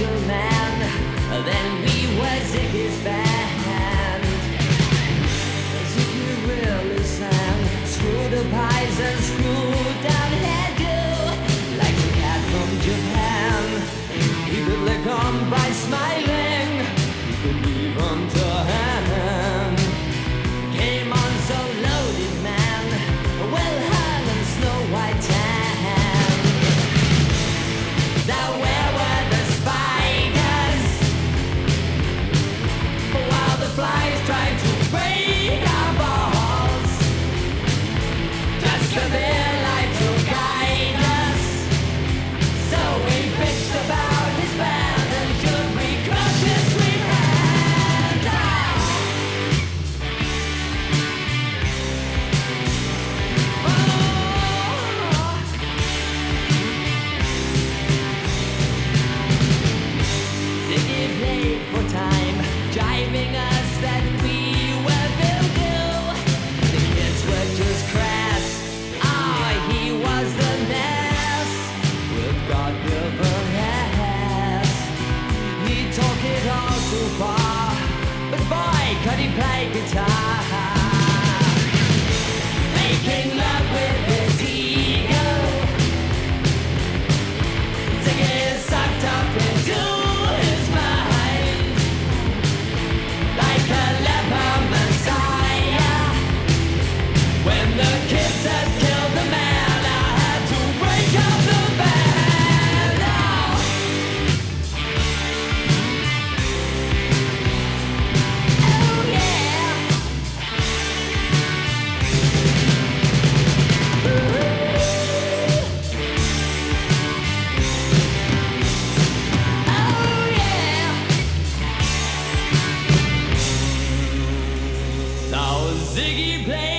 Then we was in his band Screw the pies and screw. Making love with his ego. Ziggy Ziggy played